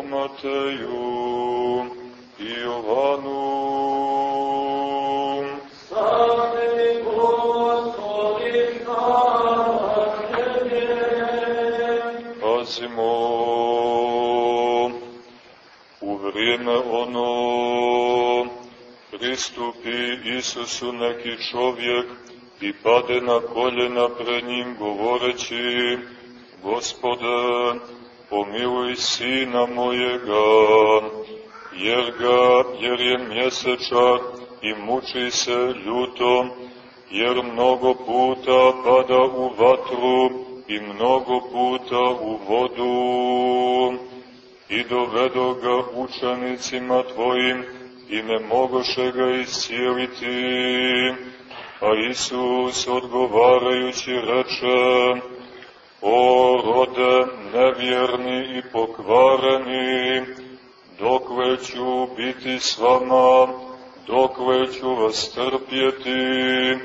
po Mateju i Jovanu. Slave Gospodi, hvala Tebe. Pazimo u vrijeme ono pristupi Isusu neki čovjek i pade na koljena pred njim govoreći Gospode, pomiluj sina mojega, jer, ga, jer je mjesečak i muči se ljutom, jer mnogo puta pada u vatru i mnogo puta u vodu. I dovedo ga učenicima tvojim i ne mogoše ga iscijeliti. A Isus odgovarajući reče, O rode nevjerni i pokvareni, dokle ću biti s vama, dokle ću vas trpjeti,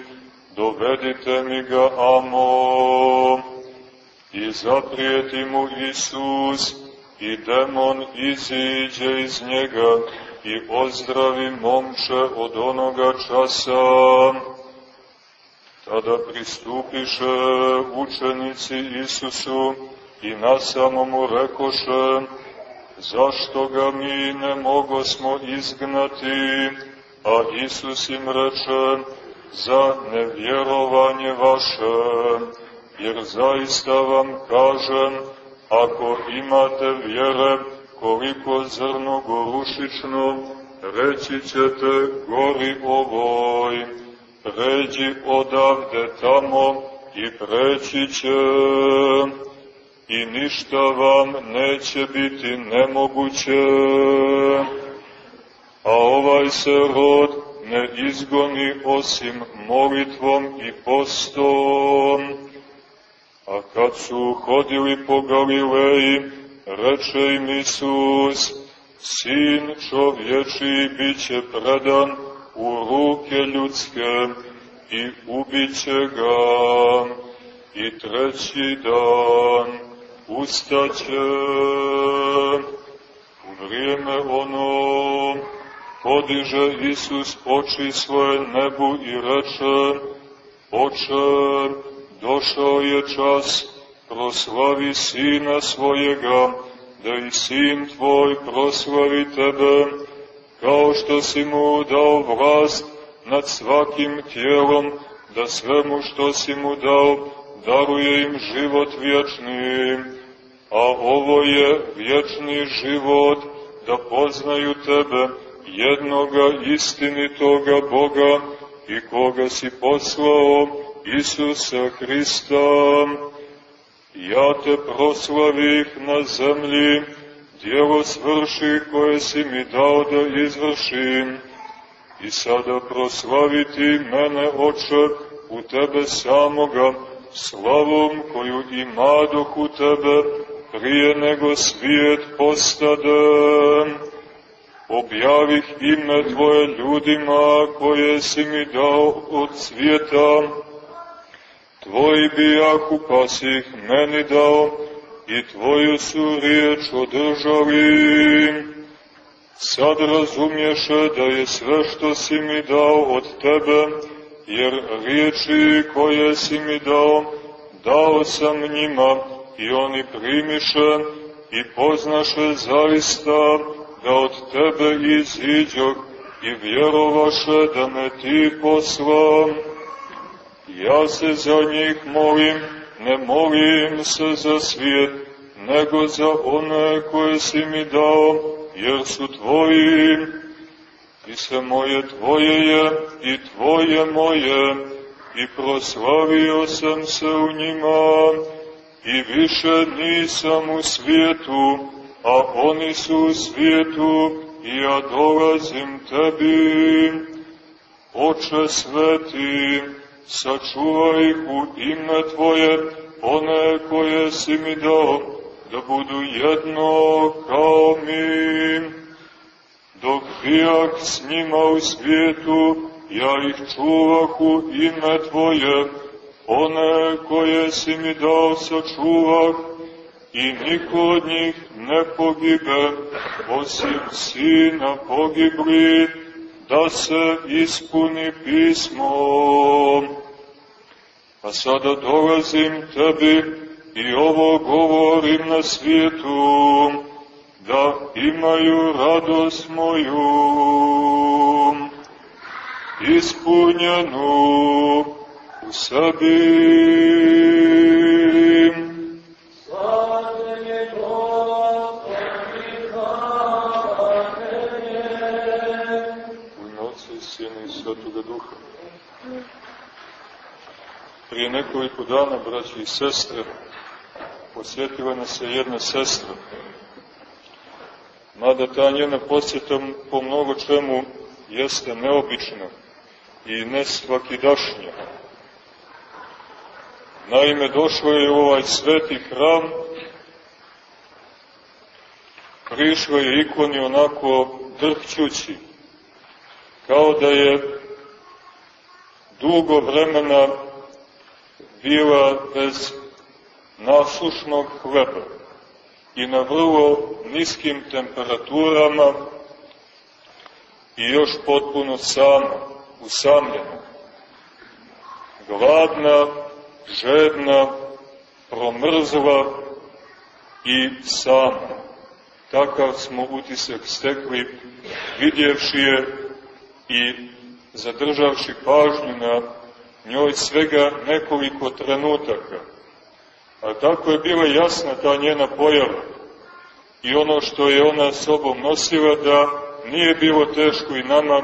dovedite mi ga amo. I zaprijeti mu Isus, i demon iziđe iz njega i ozdravi momče od onoga časa. Tada pristupiše učenici Isusu i nasamo mu rekoše, zašto ga mi ne mogo smo izgnati, a Isus im reče, za nevjerovanje vaše, jer zaista vam kažem, ako imate vjere koliko zrno gorušično, reći ćete gori ovoj, pređi odavde tamo i preći će i ništa vam neće biti nemoguće. A ovaj se rod ne izgoni osim molitvom i postom. A kad su hodili po Galileji, reče im Isus, Sin čovječi bit će predan u ruke ljudske i ubiće ga i treći dan ustaće. U vrijeme ono podiže Isus oči svoje nebu i reče Oče, došao je čas, proslavi Sina svojega, da i Sin Tvoj proslavi Tebe, kao što si mu dao vlast nad svakim tijelom, da svemu što si mu dao, daruje im život vječni. A ovo je vječni život, da poznaju Tebe, jednoga istinitoga Boga i koga si poslao, Isusa Hrista. Ja te proslavih na zemlji, djelo svrši koje si mi dao da izvršim. I sada proslaviti mene, oče, u tebe samoga, slavom koju imadoh u tebe, prije nego svijet postade. Objavih ime Tvoje ljudima koje si mi dao od svijeta, Tvoji bijahu pa si ih meni dao, i Tvoju su riječ održali. Sad razumješe da je sve što si mi dao od Tebe, jer riječi koje si mi dao, dao sam njima i oni primiše i poznaše zaista da od Tebe iziđoh i vjerovaše da me Ti poslam. Ja se za njih molim, ne molim se za svijet, nego za one koje si mi dao, jer su tvoji. I sve moje tvoje je i tvoje moje, i proslavio sam se u njima, i više nisam u svijetu, a oni su u svijetu, i ja dolazim tebi. Oče sveti, sačuvaj u ime Tvoje, one koje si mi dao, da budu jedno kao mi. Dok bijah s njima u svijetu, ja ih čuvah u ime Tvoje, one koje si mi dao sačuvah, i niko od njih ne pogibe, osim sina pogibli, da se ispuni pismo. A sada dolazim tebi i ovo govorim na svijetu, da imaju radost moju ispunjenu u sebi. Svetoga Duha. Prije nekoliko dana, braći i sestre, posjetila nas je jedna sestra. Mada ta njena posjeta po mnogo čemu jeste neobična i ne svakidašnja. Naime, došlo je u ovaj sveti hram, prišla je ikoni onako drhćući, kao da je dugo vremena bila bez nasušnog hleba i na vrlo niskim temperaturama i još potpuno sama, usamljena. Gladna, žedna, promrzla i sama. Takav smo utisak stekli, vidjevši je i zadržavši pažnju na njoj svega nekoliko trenutaka. A tako je bila jasna ta njena pojava i ono što je ona sobom nosila da nije bilo teško i nama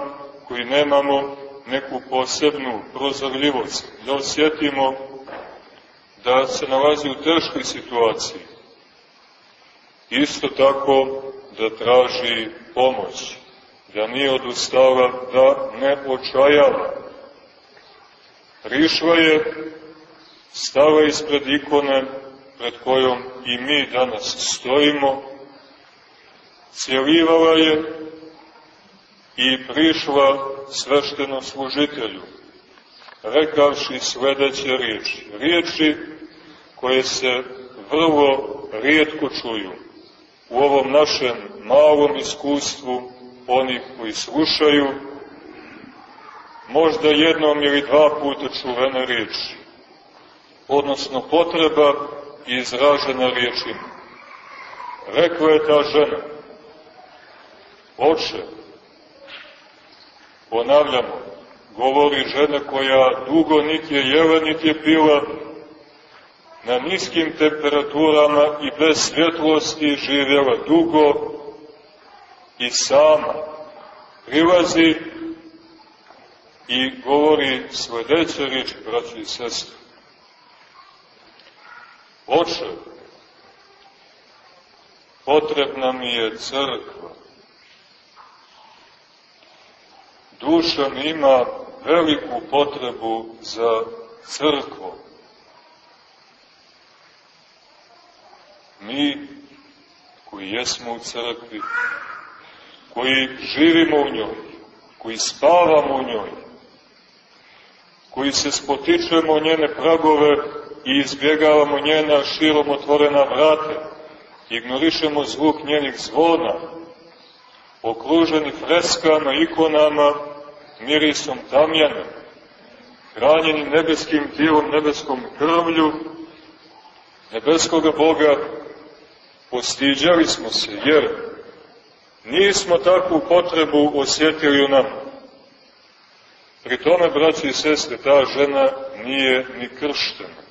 koji nemamo neku posebnu prozorljivost, da osjetimo da se nalazi u teškoj situaciji. Isto tako da traži pomoć da nije odustala, da ne očajala. Prišla je, stala ispred ikone pred kojom i mi danas stojimo, cijelivala je i prišla svešteno služitelju, rekavši sledeće riječi. Riječi koje se vrlo rijetko čuju u ovom našem malom iskustvu onih koji slušaju, možda jednom ili dva puta čuvene riječi, odnosno potreba izražena riječima. Rekla je ta žena, oče, ponavljamo, govori žena koja dugo niti je jela, niti je pila, na niskim temperaturama i bez svjetlosti živjela dugo, i sama prilazi i govori sledeće riječi, braći i sestre. Oče, potrebna mi je crkva. Duša mi ima veliku potrebu za crkvom. Mi koji jesmo u crkvi, koji živimo u njoj, koji spavamo u njoj, koji se spotičujemo njene pragove i izbjegavamo njena širom otvorena vrata, ignorišemo zvuk njenih zvona, okruženi freskama, ikonama, mirisom tamjana, hranjeni nebeskim tijelom, nebeskom krvlju, nebeskoga Boga, postiđali smo se, jer Nismo takvu potrebu osjetili u nama. Pri tome, braći i sestre, ta žena nije ni krštena.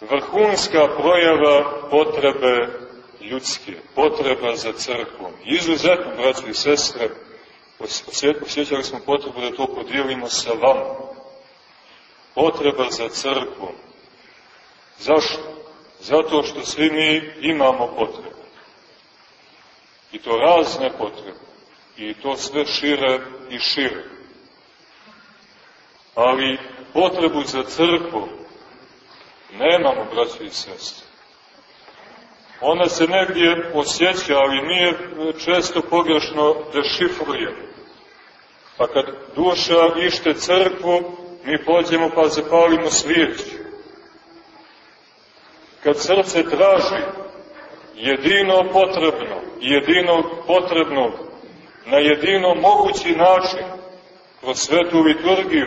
Vrhunska projava potrebe ljudske, potreba za crkvom. Izuzetno, braći i sestre, osjećali smo potrebu da to podijelimo sa vama. Potreba za crkvom. Zašto? Zato što svi mi imamo potrebe. I to razne potrebe. I to sve šire i šire. Ali potrebu za crkvu nemamo, braći i sestri. Ona se negdje osjeća, ali nije često pogrešno dešifruje. Pa kad duša ište crkvu, mi pođemo pa zapalimo svijeću kad srce traži jedino potrebno, jedino potrebno, na jedino mogući način, kroz svetu liturgiju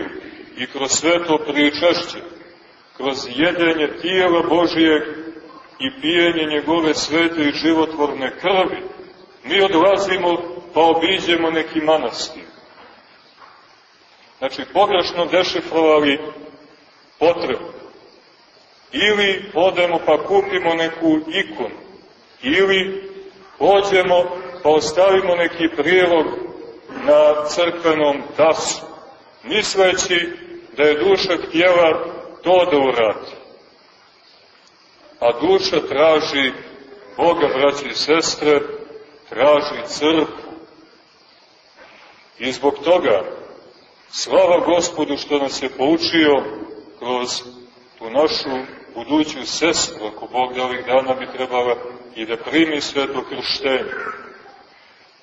i kroz sveto pričešće, kroz jedenje tijela Božijeg i pijenje njegove svete i životvorne krvi, mi odlazimo pa obiđemo neki manastir. Znači, pogrešno dešifrovali potrebu. Ili odemo pa kupimo neku ikonu, ili pođemo pa ostavimo neki prilog na crkvenom tasu, misleći da je duša htjela to da uradi. A duša traži Boga, braći i sestre, traži crkvu. I zbog toga, slava Gospodu što nas je poučio kroz tu našu buduću sestru, ako Bog da ovih dana bi trebala i da primi sveto krštenje.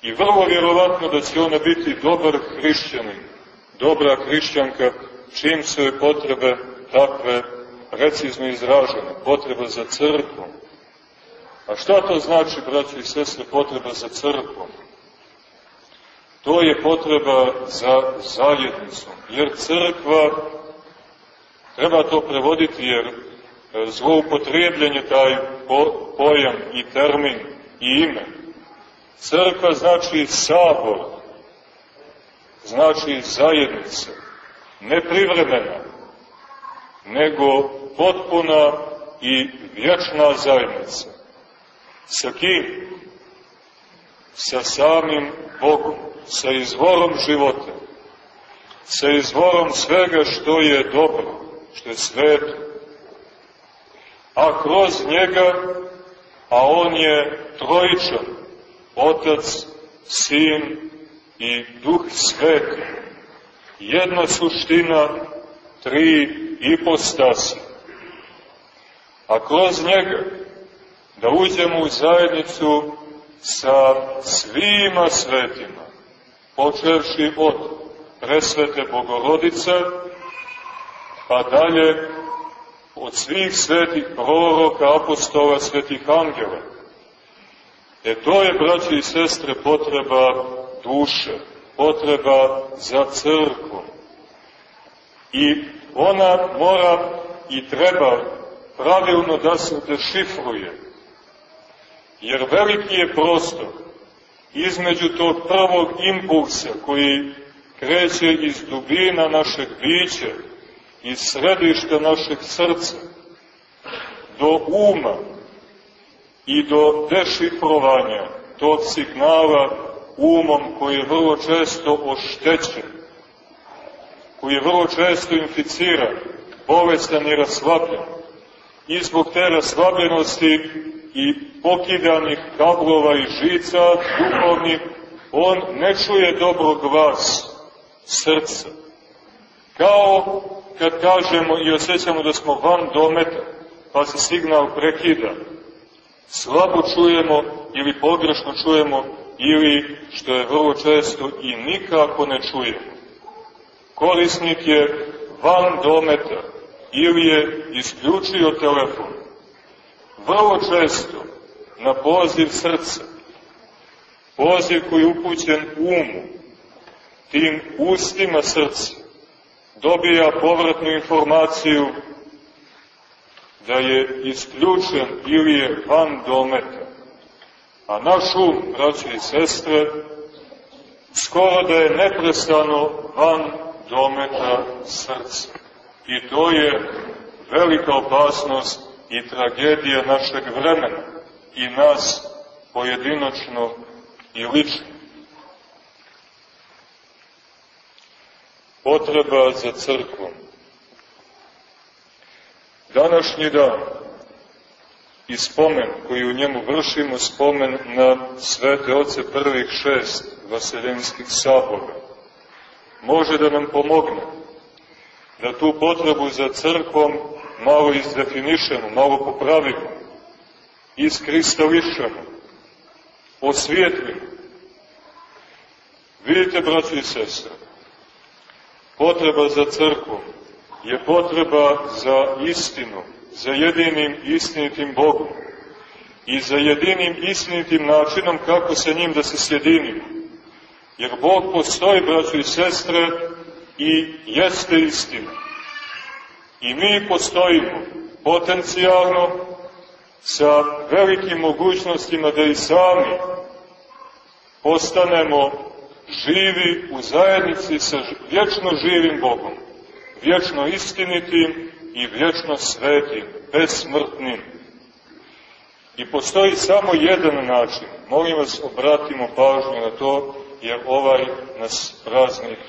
I vrlo vjerovatno da će ona biti dobar hrišćanin, dobra hrišćanka, čim su joj potrebe takve precizno izražene, potreba za crkvom. A šta to znači, braći i sestre, potreba za crkvom? To je potreba za zajednicom, jer crkva, treba to prevoditi, jer e, zloupotrijebljen je taj pojam i termin i ime. Crkva znači sabor, znači zajednica, ne privremena, nego potpuna i vječna zajednica. Sa kim? Sa samim Bogom, sa izvorom života, sa izvorom svega što je dobro, što je sveto. A kroz njega, a on je trojičan, Otac, Sin i Duh Sveti, jedna suština, tri ipostasi. A kroz njega da uđemo u zajednicu sa svima svetima, počevši od presvete Bogorodice, pa dalje od svih svetih proroka, apostola, svetih angela. E to je, braći i sestre, potreba duše, potreba za crkvom. I ona mora i treba pravilno da se dešifruje. Jer veliki je prostor između tog prvog impulsa koji kreće iz dubina našeg bića, iz središta našeg srca, do uma i do dešifrovanja tog signala umom koji je vrlo često oštećen, koji je vrlo često inficiran, bolestan i raslabljen. I zbog te raslabljenosti i pokidanih kablova i žica duhovnih, on ne čuje dobro glas srca. Kao kad kažemo i osjećamo da smo van dometa, pa se signal prekida, slabo čujemo ili pogrešno čujemo ili, što je vrlo često, i nikako ne čujemo. Korisnik je van dometa ili je isključio telefon. Vrlo često, na poziv srca, poziv koji je upućen umu, tim ustima srca, dobija povratnu informaciju da je isključen ili je van dometa. A naš um, braći i sestre, skoro da je neprestano van dometa srca. I to je velika opasnost i tragedija našeg vremena i nas pojedinačno i lično. Potreba za crkvom. Današnji dan i spomen koji u njemu vršimo, spomen na svete oce prvih šest vaseljenskih sabora, može da nam pomogne da tu potrebu za crkvom malo izdefinišemo, malo popravimo, iskristališemo, osvijetlimo. Vidite, braći i sestre, potreba za crkvom je potreba za istinu, za jedinim istinitim Bogom i za jedinim istinitim načinom kako se njim da se sjedinimo. Jer Bog postoji, braćo i sestre, i jeste istina. I mi postojimo potencijalno sa velikim mogućnostima da i sami postanemo živi u zajednici sa vječno živim Bogom, vječno istinitim i vječno svetim, besmrtnim. I postoji samo jedan način. Molim vas, obratimo pažnju na to, jer ovaj nas praznik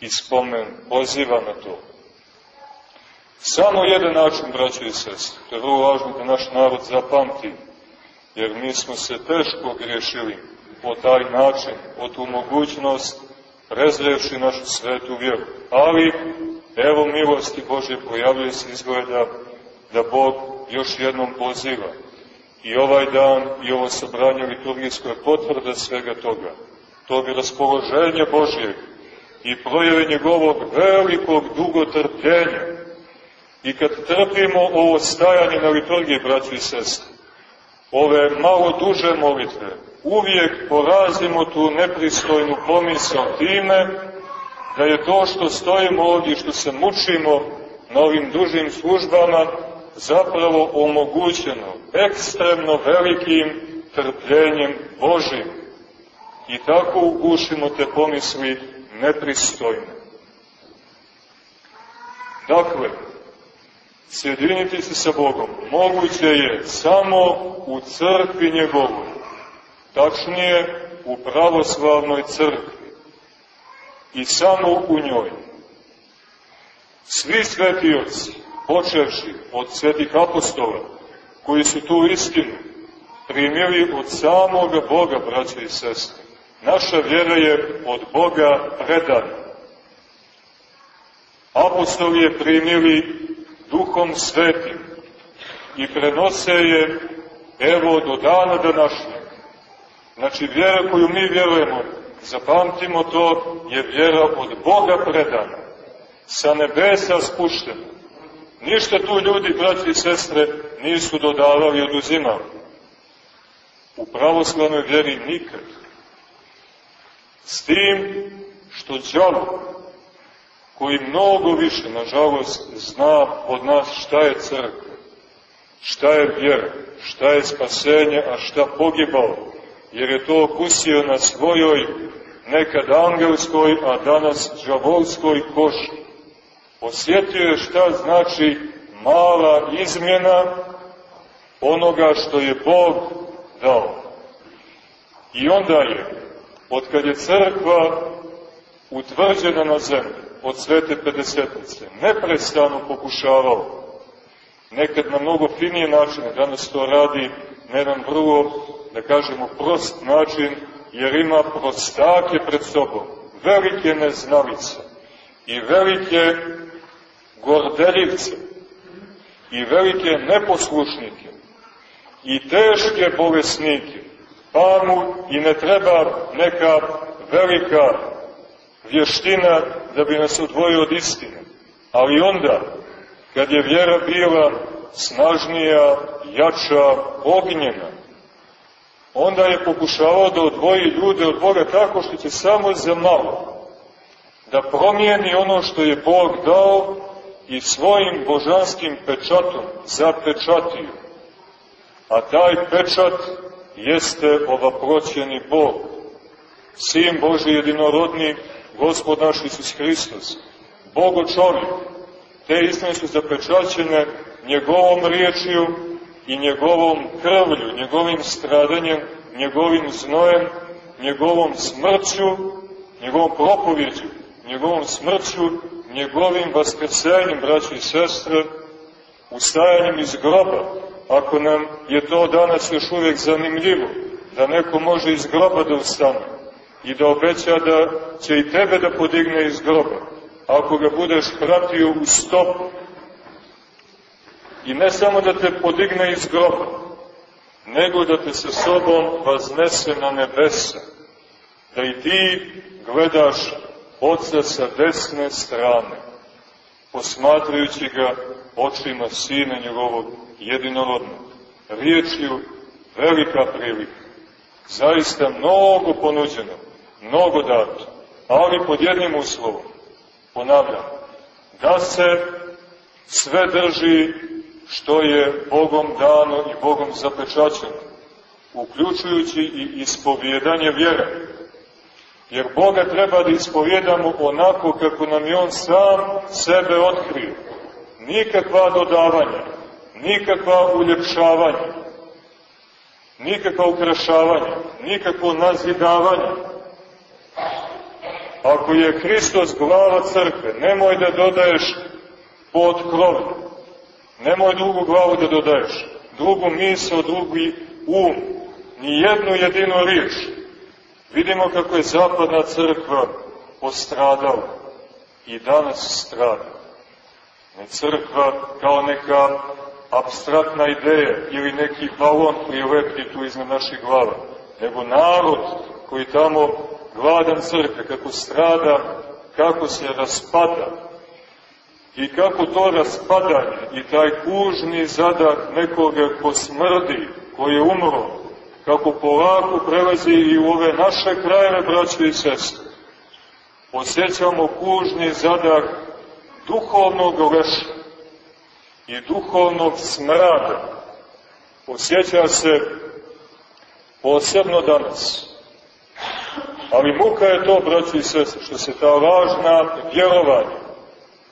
i spomen poziva na to. Samo jedan način, braće i sestre, to je vrlo važno da naš narod zapamti, jer mi smo se teško griješili po taj način, po tu mogućnost, prezrevši našu svetu vjeru. Ali, evo milosti Bože pojavljuje se izgleda da Bog još jednom poziva. I ovaj dan i ovo sabranje liturgijsko je potvrda svega toga. To bi raspoloženje Božjeg i projeve njegovog velikog dugotrpljenja. I kad trpimo ovo stajanje na liturgiji, braći i sestre, ove malo duže molitve, uvijek porazimo tu nepristojnu pomisao time da je to što stojimo ovdje, što se mučimo na ovim dužim službama, zapravo omogućeno ekstremno velikim trpljenjem Božim. I tako ugušimo te pomisli nepristojne. Dakle, sjediniti se sa Bogom moguće je samo u crkvi njegovoj, tačnije u pravoslavnoj crkvi i samo u njoj. Svi sveti oci, počevši od svetih apostola, koji su tu istinu primili od samoga Boga, braće i sestre, Naša vjera je od Boga predana. Apostoli je primili duhom svetim i prenose je evo do dana današnjeg. Znači vjera koju mi vjerujemo, zapamtimo to, je vjera od Boga predana, sa nebesa spuštena. Ništa tu ljudi, braći i sestre, nisu dodavali i oduzimali. U pravoslavnoj vjeri nikad. S tim što džavo, koji mnogo više, nažalost, zna od nas šta je crkva, šta je vjera, šta je spasenje, a šta pogibao, jer je to okusio na svojoj nekad angelskoj, a danas džavolskoj koši. Osjetio je šta znači mala izmjena onoga što je Bog dao. I onda je od kad je crkva utvrđena na zemlji, od svete pedesetnice, neprestano pokušavao, nekad na mnogo finije načine, danas to radi na jedan vrlo, da kažemo, prost način, jer ima prostake pred sobom, velike neznalice i velike gordeljivce i velike neposlušnike i teške bolesnike pa mu i ne treba neka velika vještina da bi nas odvojio od istine. Ali onda, kad je vjera bila snažnija, jača, ognjena, onda je pokušavao da odvoji ljude od Boga tako što će samo za malo da promijeni ono što je Bog dao i svojim božanskim pečatom zapečatio. A taj pečat jeste ovaproćeni Bog, Sin Boži jedinorodni, Gospod naš Isus Hristos, Bogo čovjek. Te istine su zapečaćene njegovom riječju i njegovom krvlju, njegovim stradanjem, njegovim znojem, njegovom smrću, njegovom propovjeđu, njegovom smrću, njegovim vaskrsenjem, braći i sestre, ustajanjem iz groba, ako nam je to danas još uvijek zanimljivo, da neko može iz groba da ustane i da obeća da će i tebe da podigne iz groba, ako ga budeš pratio u stopu. I ne samo da te podigne iz groba, nego da te sa sobom vaznese na nebesa, da i ti gledaš Otca sa desne strane. posmatrajući ga očima Sina njegovog jedinorodnog. Riječju velika prilika. Zaista mnogo ponuđeno, mnogo dato, ali pod jednim uslovom, ponavljam, da se sve drži što je Bogom dano i Bogom zapečaćeno, uključujući i ispovjedanje vjere. Jer Boga treba da ispovjedamo onako kako nam je On sam sebe otkrio. Nikakva dodavanja, nikakva uljepšavanja, nikakva ukrašavanja, nikakvo nazidavanje. Ako je Hristos glava crkve, nemoj da dodaješ pod krov. Nemoj drugu glavu da dodaješ, drugu misl, drugi um, ni jednu jedinu riječ. Vidimo kako je zapadna crkva postradala i danas strada. Ne crkva kao neka abstraktna ideja ili neki balon koji je lepti tu iznad naših glava, nego narod koji tamo gladan crkve, kako strada, kako se raspada i kako to raspadanje i taj kužni zadah nekoga ko smrdi, koji je umro, kako polako prelazi i u ove naše krajeve, braće i sestre. Osjećamo kužni zadah duhovnog leša i duhovnog smrada. Osjeća se posebno danas. Ali muka je to, braći i sestre, što se ta važna vjerovanja,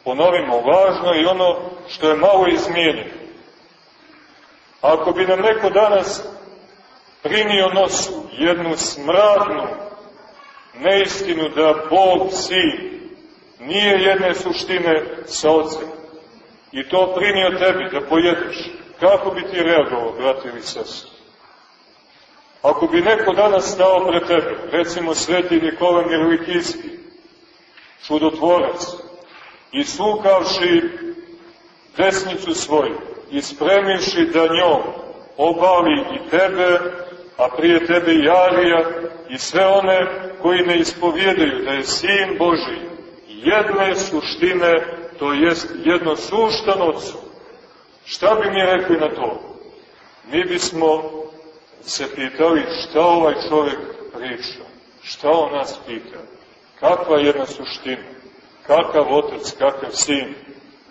ponovimo, važno i ono što je malo izmijenjeno. Ako bi nam neko danas primio nosu jednu smradnu neistinu da Bog sin nije jedne suštine sa ocem i to primio tebi da pojedeš, kako bi ti reagovao, brati ili sestri? Ako bi neko danas stao pred tebe, recimo sveti Nikola Mirlikijski, čudotvorac, i sukavši desnicu svoju, i spremivši da njom obali i tebe, a prije tebe i Arija, i sve one koji ne ispovjedaju da je Sin Boži, jedne suštine, to jest jedno suštan Otcu. Šta bi mi rekli na to? Mi bismo se pitali šta ovaj čovjek priča, šta on nas pita, kakva je jedna suština, kakav otac, kakav sin,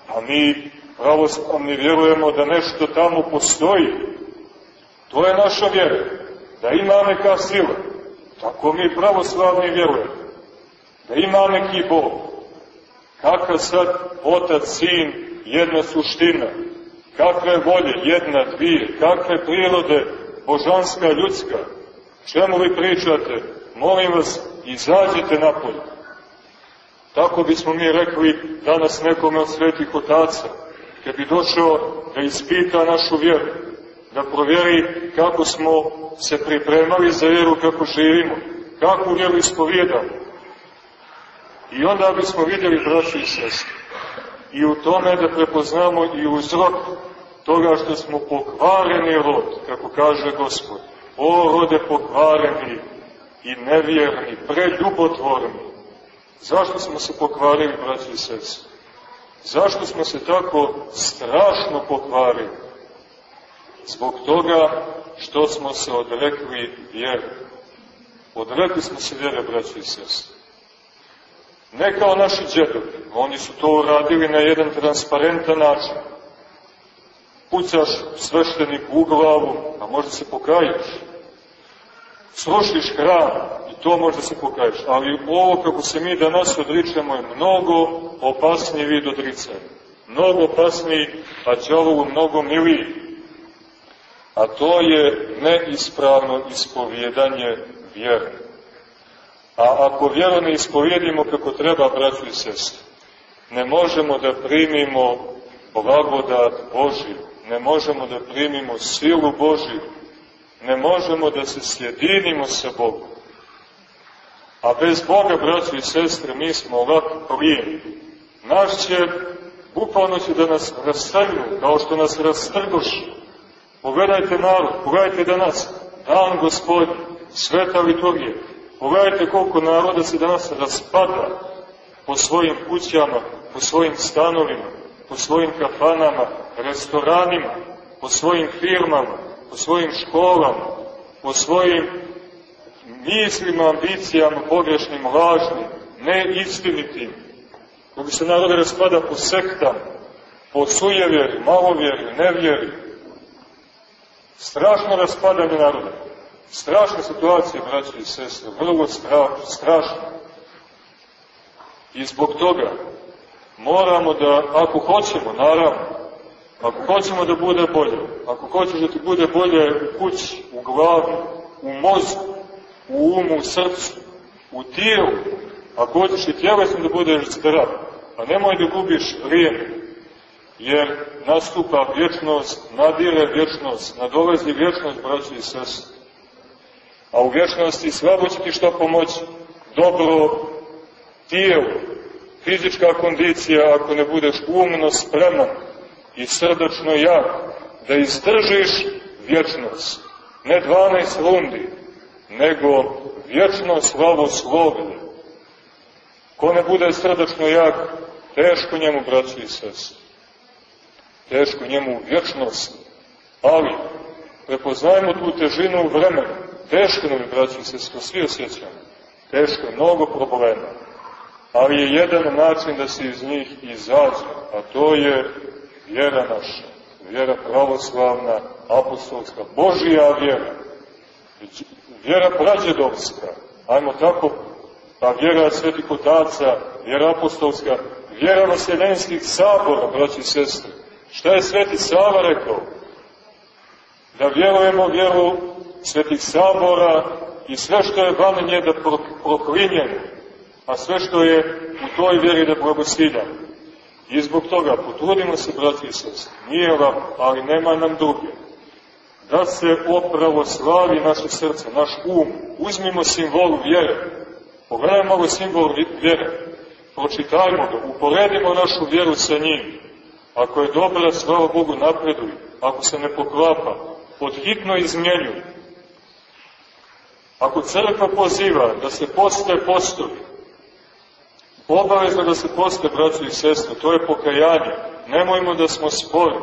a mi pravoslavni vjerujemo da nešto tamo postoji. To je naša vjera, da ima neka sila. Tako mi pravoslavni vjerujemo, da ima neki Bog. Kakav sad otac, sin, jedna suština, kakve volje, jedna, dvije, kakve prirode, božanska, ljudska. Čemu vi pričate? Molim vas, izađite napolje. Tako bismo mi rekli danas nekome od svetih otaca, kad bi došao da ispita našu vjeru, da provjeri kako smo se pripremali za vjeru, kako živimo, kako vjeru ispovjedamo. I onda bismo vidjeli, braći i sestri, i u tome da prepoznamo i uzrok toga što smo pokvareni rod, kako kaže Gospod. O rode pokvareni i nevjerni, preljubotvorni. Zašto smo se pokvarili, braći i sestri? Zašto smo se tako strašno pokvarili? Zbog toga što smo se odrekli vjere. Odrekli smo se vjere, braći i sestri. Ne kao naši džedovi, oni su to uradili na jedan transparentan način pucaš sveštenik u glavu, a možda se pokaješ. Srušiš hram i to možda se pokaješ. Ali ovo kako se mi danas odričemo je mnogo opasniji vid odricanja. Mnogo opasniji, a djavovu mnogo miliji. A to je neispravno ispovjedanje vjere. A ako vjeru ne ispovjedimo kako treba, braću i sestri, ne možemo da primimo blagodat Božiju ne možemo da primimo silu Božiju, ne možemo da se sjedinimo sa Bogom. A bez Boga, braći i sestre, mi smo ovako plijen. Naš će, bukvalno će da nas rastrgnu, kao što nas rastrgoši. Pogledajte narod, pogledajte danas, dan gospodin, sveta liturgije. Pogledajte koliko naroda se danas raspada. po svojim kućama, po svojim stanovima, po svojim kafanama, restoranima, po svojim firmama, po svojim školama, po svojim mislima, ambicijama, pogrešnim, lažnim, neistinitim, koji se narod raspada po sektama, po sujevjeri, malovjeri, nevjeri. Strašno raspadanje naroda. Strašna situacija, braći i sestre, vrlo strašna. I zbog toga moramo da, ako hoćemo, naravno, ako hoćemo da bude bolje, ako hoćeš da ti bude bolje u kući, u glavi, u mozgu, u umu, u srcu, u tijelu, ako hoćeš i tjelesno da budeš zdrav, a nemoj da gubiš vrijeme, jer nastupa vječnost, nadire vječnost, nadolazi vječnost, braći i sestri. A u vječnosti slabo će ti što pomoći? Dobro tijelo, fizička kondicija, ako ne budeš umno spreman i srdačno jak, da izdržiš vječnost. Ne 12 rundi, nego vječno slavoslovlje. Ko ne bude srdačno jak, teško njemu, braći i sestri. Teško njemu vječnost. Ali, prepoznajmo tu težinu vremena. Teško nam je, braći i sestri, svi osjećamo. Teško je, mnogo problema. Ali je jedan način da se iz njih izađe, a to je vjera naša. Vjera pravoslavna, apostolska, Božija vjera. Vjera prađedovska. Ajmo tako pa vjera svetih otaca, vjera apostolska, vjera vaseljenskih sabora, braći i sestre. Šta je sveti Sava rekao? Da vjerujemo vjeru svetih sabora i sve što je van nje da proklinjemo, a sve što je u toj vjeri da blagostiljamo. I zbog toga potrudimo se, braći i sestre, nije lako, ali nema nam druge. Da se opravo slavi naše srce, naš um, uzmimo simbol vjere, Pogledajmo ovo simbol vjere. Pročitajmo ga, uporedimo našu vjeru sa njim. Ako je dobra, slava Bogu, napreduj. Ako se ne poklapa, podhitno izmjenjuj. Ako crkva poziva da se poste postovi, obavezno da se poste, braći i sestre, to je pokajanje. Nemojmo da smo spori.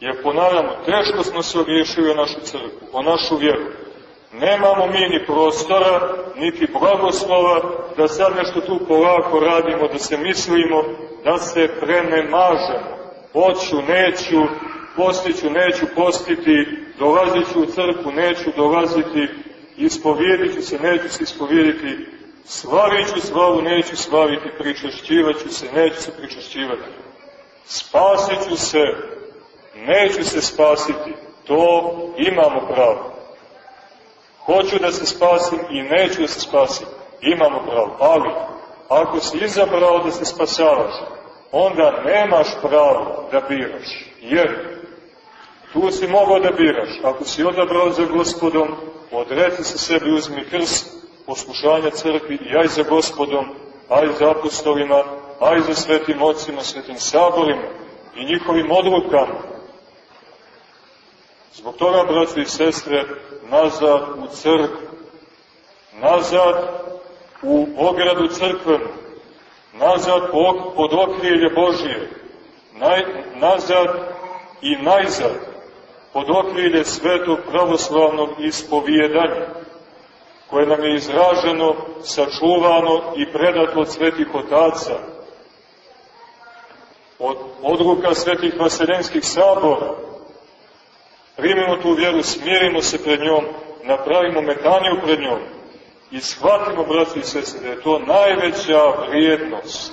Jer ponavljamo, teško smo se ogriješili o našu crkvu, o našu vjeru. Nemamo mi ni prostora, niti blagoslova, da sad nešto tu polako radimo, da se mislimo, da se prenemažemo. Hoću, neću, postiću, neću postiti, dolazit ću u crkvu, neću dolaziti, ispovijedit ću se, neću se ispovijediti, slavit ću slavu, neću slaviti, pričešćivat ću se, neću se pričešćivati. Spasit ću se, neću se spasiti, to imamo pravo. Hoću da se spasim i neću da se spasim. Imamo pravo. Ali, ako si izabrao da se spasavaš, onda nemaš pravo da biraš. Jer tu si mogao da biraš. Ako si odabrao za gospodom, odreci se sebi, uzmi krst, poslušanja crkvi i aj za gospodom, aj za apostolima, aj za svetim ocima, svetim saborima i njihovim odlukama. Zbog toga, braći i sestre, nazad u crkvu, nazad u ogradu crkvenu, nazad pod okrilje Božije, naj, nazad i najzad pod okrilje svetog pravoslavnog ispovijedanja, koje nam je izraženo, sačuvano i predato od svetih otaca, od odluka svetih vaseljenskih sabora, primimo tu vjeru, smirimo se pred njom, napravimo metaniju pred njom i shvatimo, braći i sese, da je to najveća vrijednost.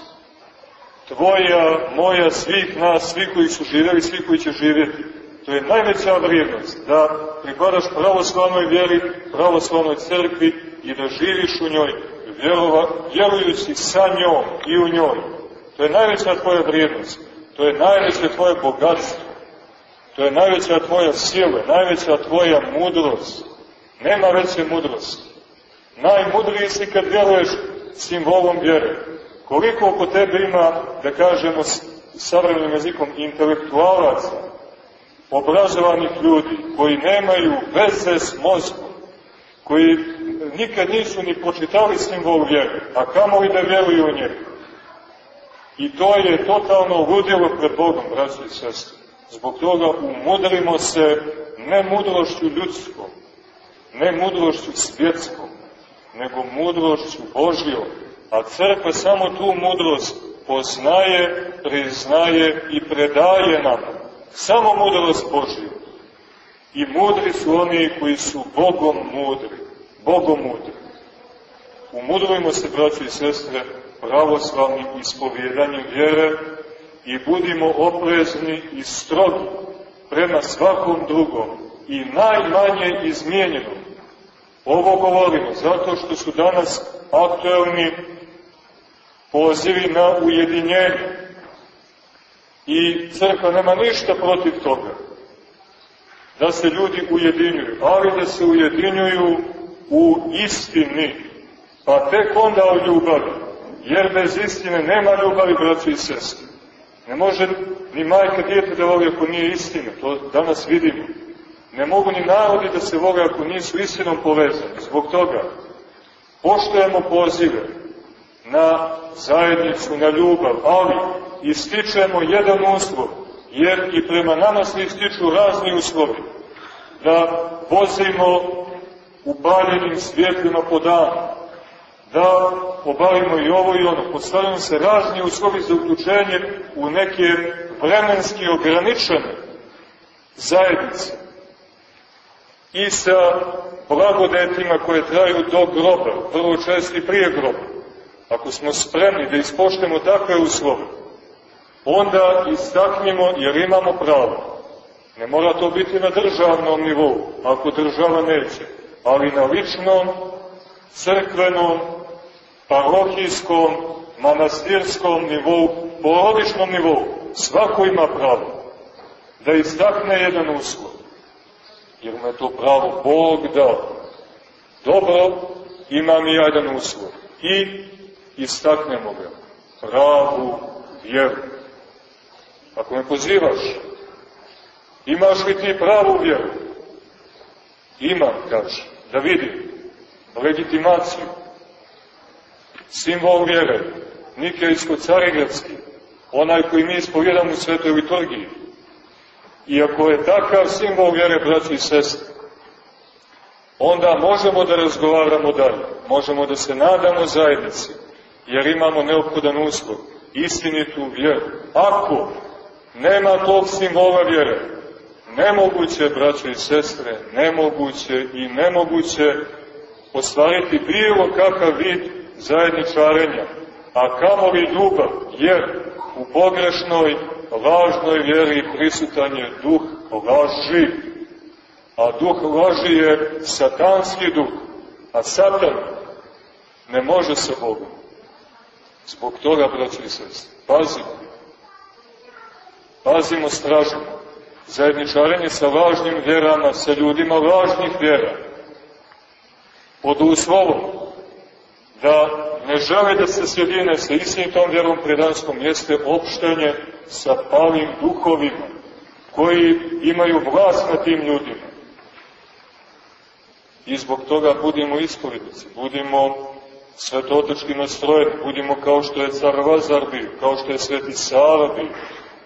Tvoja, moja, svih nas, svih koji su živjeli, svih koji će živjeti. To je najveća vrijednost, da pripadaš pravoslavnoj vjeri, pravoslavnoj crkvi i da živiš u njoj, vjerova, vjerujući sa njom i u njoj. To je najveća tvoja vrijednost. To je najveće tvoje bogatstvo. To je najveća tvoja sila, najveća tvoja mudrost. Nema veće mudrosti. Najmudriji si kad vjeruješ simbolom vjere. Koliko oko tebe ima, da kažemo savremenim jezikom, intelektualaca, obrazovanih ljudi, koji nemaju veze s mozgom, koji nikad nisu ni počitali simbol vjere, a kamo li da vjeruju u njega. I to je totalno ludilo pred Bogom, braći i sestri. Zbog toga umudrimo se ne mudrošću ljudskom, ne mudrošću svjetskom, nego mudrošću Božjom. A crkva samo tu mudrost poznaje, priznaje i predaje nam. Samo mudrost Božju. I mudri su oni koji su Bogom mudri. Bogom mudri. Umudrujmo se, braći i sestre, pravoslavnim ispovjedanjem vjere i budimo oprezni i strogi prema svakom drugom i najmanje izmijenjenom. Ovo govorimo zato što su danas aktuelni pozivi na ujedinjenje. I crkva nema ništa protiv toga. Da se ljudi ujedinjuju, ali da se ujedinjuju u istini. Pa tek onda o ljubavi. Jer bez istine nema ljubavi, braći i sestri. Ne može ni majka djete da voli ako nije istina. To danas vidimo. Ne mogu ni narodi da se vole ako nisu istinom povezani. Zbog toga poštojemo pozive na zajednicu, na ljubav, ali ističemo jedan uslov, jer i prema nama se ističu razni uslovi, da vozimo upaljenim svjetlima po danu, da obavimo i ovo i ono. Postavljamo se razni uslovi za uključenje u neke vremenski ograničene zajednice. I sa blagodetima koje traju do groba, vrlo i prije groba ako smo spremni da ispoštemo takve uslove, onda istaknimo jer imamo pravo. Ne mora to biti na državnom nivou, ako država neće, ali na ličnom, crkvenom, parohijskom, manastirskom nivou, porodičnom nivou, svako ima pravo da istakne jedan uslov. Jer mu je to pravo Bog dao. Dobro, imam i jedan uslov. I istaknemo ga, pravu vjeru. Ako me pozivaš, imaš li ti pravu vjeru? Imam, kaže, da vidim, legitimaciju, simbol vjere, Nikejsko-Carigradski, onaj koji mi ispovjedamo u svetoj liturgiji. I ako je takav simbol vjere, braći i sestre, onda možemo da razgovaramo dalje, možemo da se nadamo zajednici, jer imamo neophodan uslov, istinitu vjeru. Ako nema tog simbola vjere, nemoguće, braće i sestre, nemoguće i nemoguće ostvariti bilo kakav vid zajedničarenja, a kamo li ljubav, jer u pogrešnoj, lažnoj vjeri prisutan je duh laži, a duh laži je satanski duh, a satan ne može sa Bogom. Zbog toga, braći i sestri, pazimo. Pazimo stražno. Zajedničarenje sa važnim vjerama, sa ljudima važnih vjera. Pod uslovom da ne žele da se sjedine sa istinitom vjerom predanskom jeste opštenje sa palim duhovima koji imaju vlast na tim ljudima. I zbog toga budimo ispovjednici, budimo svetotočki nastrojeni, budimo kao što je car Lazar bio, kao što je sveti Sava bio,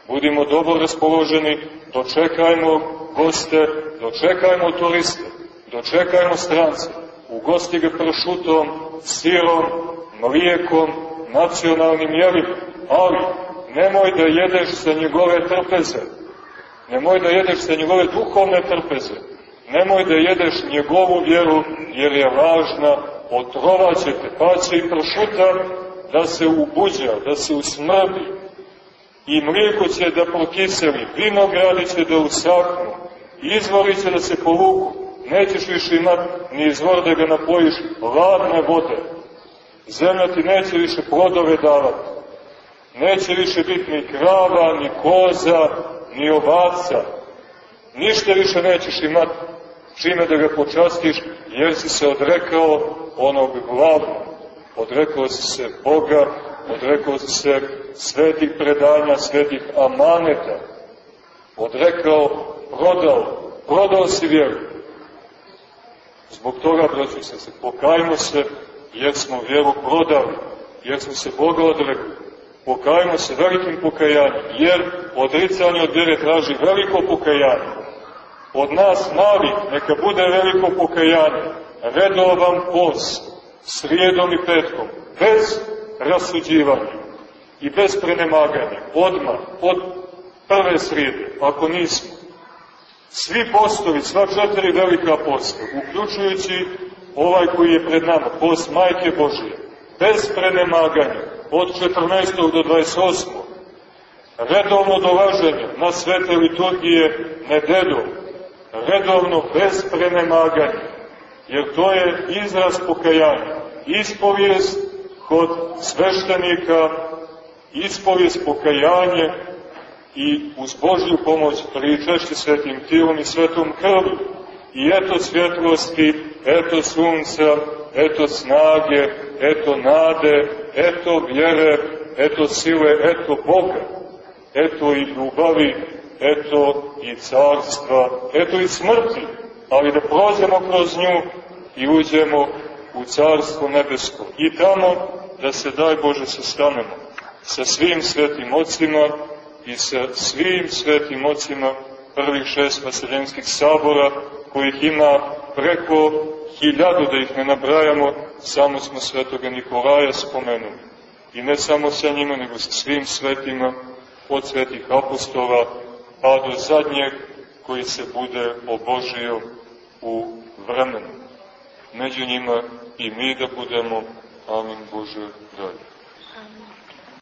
budimo dobro raspoloženi, dočekajmo goste, dočekajmo turiste, dočekajmo strance, ugosti ga pršutom, sirom, mlijekom, nacionalnim jelima, ali nemoj da jedeš sa njegove trpeze, nemoj da jedeš sa njegove duhovne trpeze, nemoj da jedeš njegovu vjeru, jer je važna otrovaćete, pa će i pršuta da se ubuđa, da se usmrdi, i mlijeko će da prokiseli, vinogradi će da usaknu, izvori će da se povuku, nećeš više imat ni izvor da ga napojiš ladne vode, zemlja ti neće više plodove davati, neće više biti ni krava, ni koza, ni ovaca, ništa više nećeš imati čime da ga počastiš, jer si se odrekao onog glavnog. Odrekao si se Boga, odrekao si se svetih predanja, svetih amaneta. Odrekao, prodao, prodao si vjeru. Zbog toga, braći se, se, pokajmo se, jer smo vjeru prodali, jer smo se Boga odrekli. Pokajmo se velikim pokajanjem, jer odricanje od vjere traži veliko pokajanje. Od nas malih neka bude veliko pokajanje, redovan post, srijedom i petkom, bez rasuđivanja i bez prenemaganja, odmah, od prve srijede, ako nismo. Svi postovi, sva četiri velika posta, uključujući ovaj koji je pred nama, post Majke Božije, bez prenemaganja, od 14. do 28. Redovno dolaženje na svete liturgije nedeljom, redovno bez prenemaganja, jer to je izraz pokajanja, ispovijest kod sveštenika, ispovijest pokajanje i uz Božju pomoć pričešći svetim tilom i svetom krvom. I eto svjetlosti, eto sunca, eto snage, eto nade, eto vjere, eto sile, eto Boga, eto i ljubavi, eto i carstva, eto i smrti, ali da prođemo kroz nju i uđemo u carstvo nebesko. I tamo da se, daj Bože, sastanemo sa svim svetim ocima i sa svim svetim ocima prvih šest vaseljenskih sabora, kojih ima preko hiljadu, da ih ne nabrajamo, samo smo svetoga Nikolaja spomenuli. I ne samo sa njima, nego sa svim svetima, od svetih apostola, pa do zadnjeg koji se bude obožio u vremenu. Među njima i mi da budemo. Amin Bože, dalje.